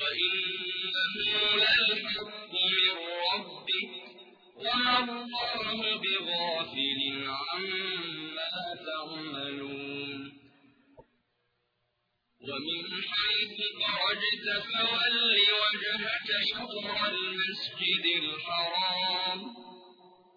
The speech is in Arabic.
وإنه للحق من ربك وما الله بغافل عما تعملون ومن حيث خرجت فول وجهك شطر المسجد الحرام